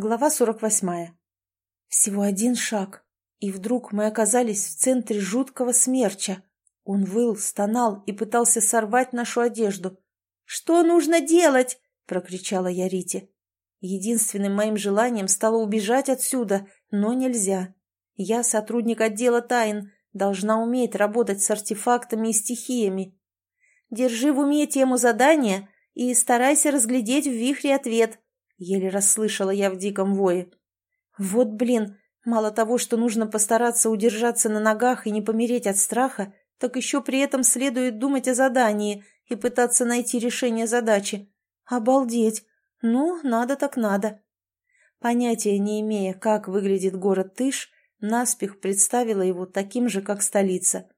Глава 48. Всего один шаг, и вдруг мы оказались в центре жуткого смерча. Он выл, стонал и пытался сорвать нашу одежду. «Что нужно делать?» — прокричала я Рите. Единственным моим желанием стало убежать отсюда, но нельзя. Я сотрудник отдела тайн, должна уметь работать с артефактами и стихиями. Держи в уме тему задания и старайся разглядеть в вихре ответ, Еле расслышала я в диком вое. Вот блин, мало того, что нужно постараться удержаться на ногах и не помереть от страха, так еще при этом следует думать о задании и пытаться найти решение задачи. Обалдеть! Ну, надо так надо. Понятия не имея, как выглядит город Тыш, наспех представила его таким же, как столица.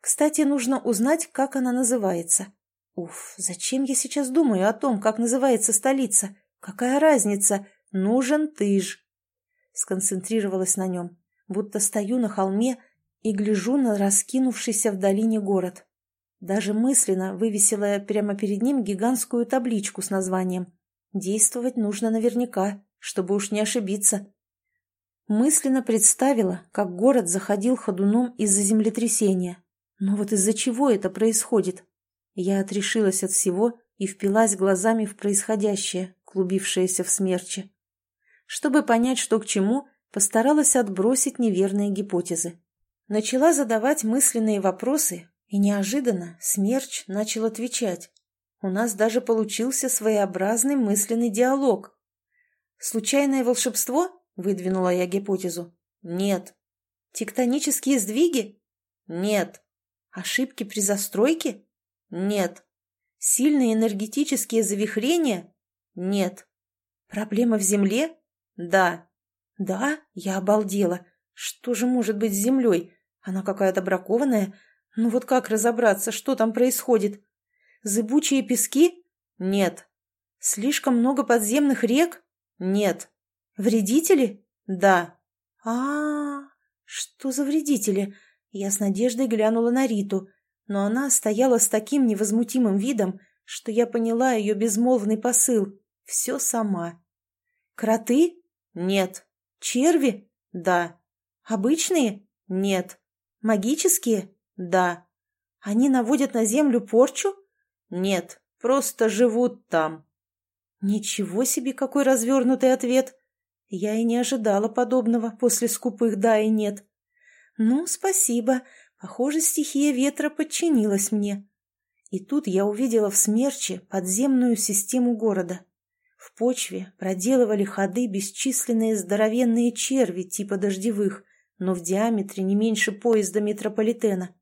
Кстати, нужно узнать, как она называется. Уф, зачем я сейчас думаю о том, как называется столица? Какая разница? Нужен ты ж. Сконцентрировалась на нем, будто стою на холме и гляжу на раскинувшийся в долине город. Даже мысленно вывесила прямо перед ним гигантскую табличку с названием. Действовать нужно наверняка, чтобы уж не ошибиться. Мысленно представила, как город заходил ходуном из-за землетрясения. Но вот из-за чего это происходит? Я отрешилась от всего и впилась глазами в происходящее, клубившееся в смерче. Чтобы понять, что к чему, постаралась отбросить неверные гипотезы. Начала задавать мысленные вопросы, и неожиданно смерч начал отвечать. У нас даже получился своеобразный мысленный диалог. «Случайное волшебство?» — выдвинула я гипотезу. «Нет». «Тектонические сдвиги?» «Нет». «Ошибки при застройке?» «Нет». «Сильные энергетические завихрения?» Нет. Проблема в земле? Да. Да? Я обалдела. Что же может быть с землей? Она какая-то бракованная? Ну вот как разобраться, что там происходит? Зыбучие пески? Нет. Слишком много подземных рек? Нет. Вредители? Да. А, -а, -а что за вредители? Я с надеждой глянула на Риту, но она стояла с таким невозмутимым видом, что я поняла ее безмолвный посыл. Все сама. Кроты? Нет. Черви? Да. Обычные? Нет. Магические? Да. Они наводят на землю порчу? Нет, просто живут там. Ничего себе, какой развернутый ответ. Я и не ожидала подобного после скупых «да» и «нет». Ну, спасибо. Похоже, стихия ветра подчинилась мне. И тут я увидела в смерче подземную систему города. В почве проделывали ходы бесчисленные здоровенные черви типа дождевых, но в диаметре не меньше поезда метрополитена.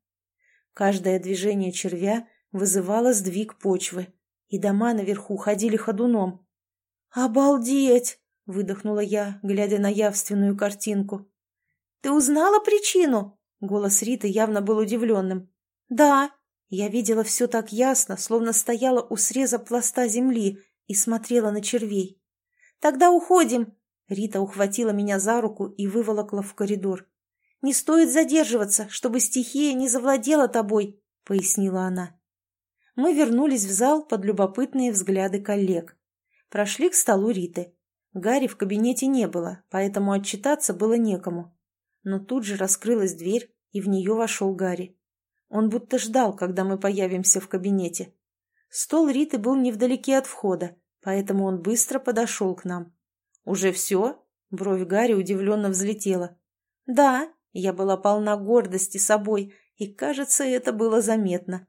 Каждое движение червя вызывало сдвиг почвы, и дома наверху ходили ходуном. «Обалдеть!» — выдохнула я, глядя на явственную картинку. «Ты узнала причину?» — голос Риты явно был удивленным. «Да». Я видела все так ясно, словно стояла у среза пласта земли и смотрела на червей. «Тогда уходим!» Рита ухватила меня за руку и выволокла в коридор. «Не стоит задерживаться, чтобы стихия не завладела тобой», — пояснила она. Мы вернулись в зал под любопытные взгляды коллег. Прошли к столу Риты. Гарри в кабинете не было, поэтому отчитаться было некому. Но тут же раскрылась дверь, и в нее вошел Гарри. Он будто ждал, когда мы появимся в кабинете. Стол Риты был невдалеке от входа, поэтому он быстро подошел к нам. «Уже все?» — бровь Гарри удивленно взлетела. «Да», — я была полна гордости собой, и, кажется, это было заметно.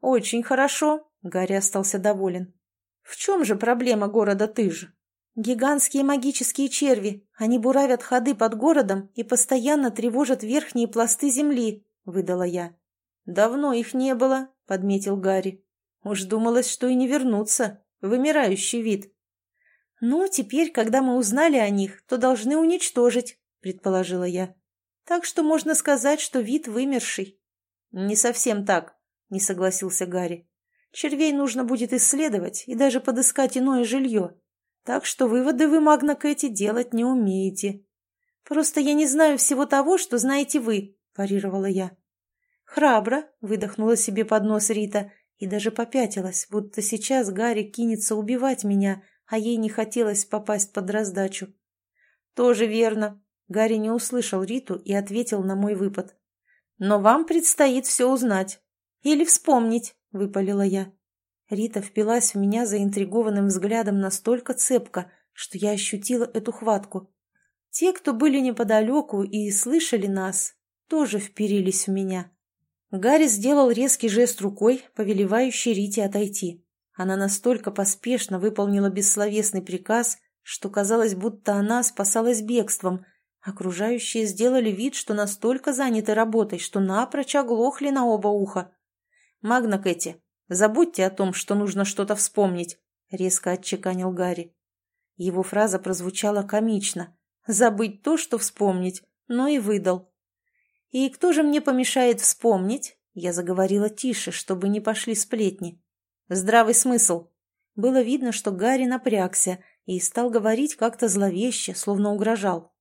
«Очень хорошо», — Гарри остался доволен. «В чем же проблема города Тыж?» «Гигантские магические черви. Они буравят ходы под городом и постоянно тревожат верхние пласты земли», — выдала я. «Давно их не было», — подметил Гарри. Уж думалось, что и не вернутся. Вымирающий вид. «Ну, теперь, когда мы узнали о них, то должны уничтожить», — предположила я. «Так что можно сказать, что вид вымерший». «Не совсем так», — не согласился Гарри. «Червей нужно будет исследовать и даже подыскать иное жилье. Так что выводы вы, Магна Кэти, делать не умеете». «Просто я не знаю всего того, что знаете вы», — парировала я. «Храбро», — выдохнула себе под нос Рита, и даже попятилась, будто сейчас Гарри кинется убивать меня, а ей не хотелось попасть под раздачу. «Тоже верно». Гарри не услышал Риту и ответил на мой выпад. «Но вам предстоит все узнать. Или вспомнить», — выпалила я. Рита впилась в меня заинтригованным взглядом настолько цепко, что я ощутила эту хватку. Те, кто были неподалеку и слышали нас, тоже вперились в меня. Гарри сделал резкий жест рукой, повелевающий Рите отойти. Она настолько поспешно выполнила бессловесный приказ, что казалось, будто она спасалась бегством. Окружающие сделали вид, что настолько заняты работой, что напрочь оглохли на оба уха. «Магна Кэти, забудьте о том, что нужно что-то вспомнить», — резко отчеканил Гарри. Его фраза прозвучала комично. «Забыть то, что вспомнить», но и выдал. «И кто же мне помешает вспомнить?» Я заговорила тише, чтобы не пошли сплетни. «Здравый смысл». Было видно, что Гарри напрягся и стал говорить как-то зловеще, словно угрожал.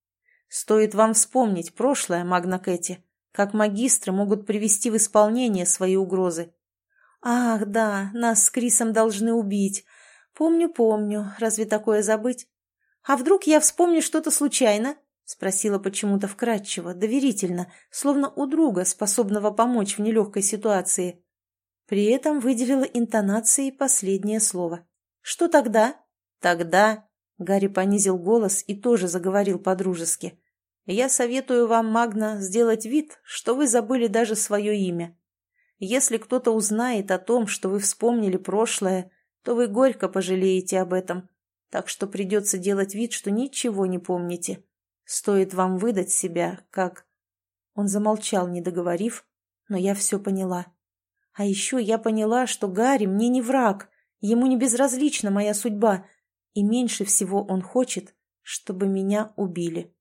«Стоит вам вспомнить прошлое, Магна Кэти, как магистры могут привести в исполнение свои угрозы». «Ах, да, нас с Крисом должны убить. Помню, помню. Разве такое забыть? А вдруг я вспомню что-то случайно?» Спросила почему-то вкратчиво, доверительно, словно у друга, способного помочь в нелегкой ситуации. При этом выделила интонацией последнее слово. «Что тогда?» «Тогда...» — Гарри понизил голос и тоже заговорил по-дружески. «Я советую вам, Магна, сделать вид, что вы забыли даже свое имя. Если кто-то узнает о том, что вы вспомнили прошлое, то вы горько пожалеете об этом, так что придется делать вид, что ничего не помните. Стоит вам выдать себя, как...» Он замолчал, не договорив, но я все поняла. А еще я поняла, что Гарри мне не враг, ему не безразлична моя судьба, и меньше всего он хочет, чтобы меня убили.